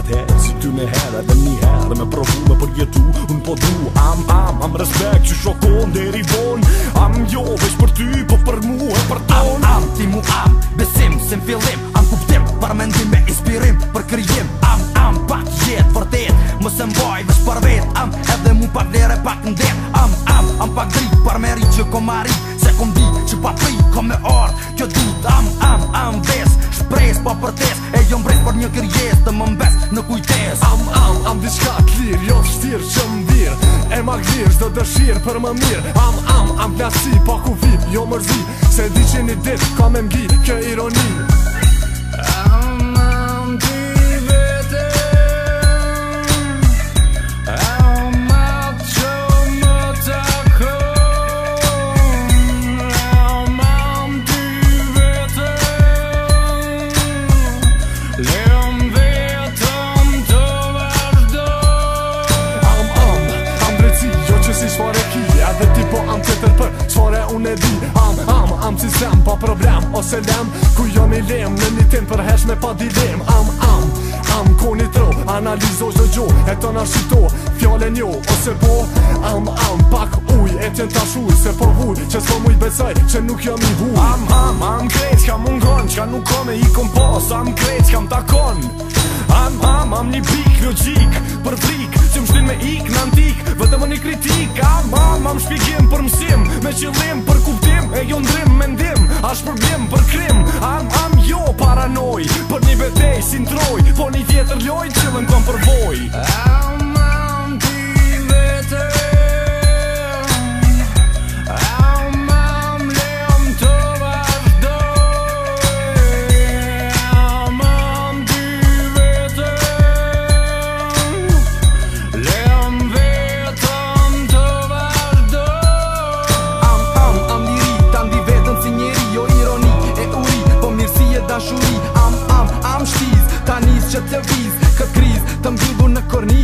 atëherë Si ty me herë dhe një herë Me provu me përjetu Unë po du Am, am, am respekt Që shokon dhe rivon Am, jo, vesh për ty Po për mu e për ton Am, am, ti mu am Besim, se më fillim Am, kuptim Par mendim me inspirim Për kryim Am, am, pak jet Vërtet Më se mboj Vesh për vet Am, edhe mu pak lere Pak ndet Am, am, am pak dri Par meri që kom marit Se kom di Që pa pri Kom me orë Kjo dit Am, am, am ves Shpres pa për tes E jo mbrez për një kërjes të më mbe në kujtes Am, am, am diçka t'lir, jo shtir që më dir E ma gjir, zdo dëshirë për më mir Am, am, am plasi, pa ku vip, jo mërzi Se di që një dit, ka me mgi, kë ironi Am, am, am t'lir, am të për qëfare unë e di Am, am, am si zem, pa problem ose lem Ku jo një lem, në një tim për hesh me pa dilem Am, am, am ko një tro, analizo që gjo E të nashito, fjale njo, ose bo po. Am, am, pak uj, e tjen në tashu Se po vuj, që s'po mu i besaj, që nuk jam i huj Am, am, am krejt, kam unë gonë Qa nuk kom e i kompos, am krejt, kam takon enjoy chillin' con Pervoy.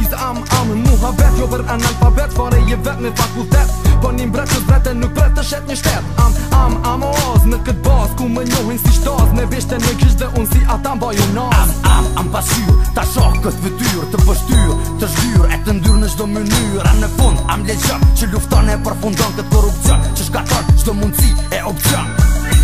Shqipëris am am Muha vetë, jo për analfabet Fare je vet me fakultet Po një mbret që zbrete nuk bret të shet një shtet Am am am o oz Në këtë bazë, ku më njohin si shtaz Me vishte në gjisht dhe unë si ata mbaju Am am am pasyr Ta shok këtë vëtyr Të pështyr, të shdyr E të ndyr në shdo mënyr A në fund am leqëm Që lufton e përfundon këtë korupcion Që shkaton shdo mundësi e opcion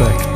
respect.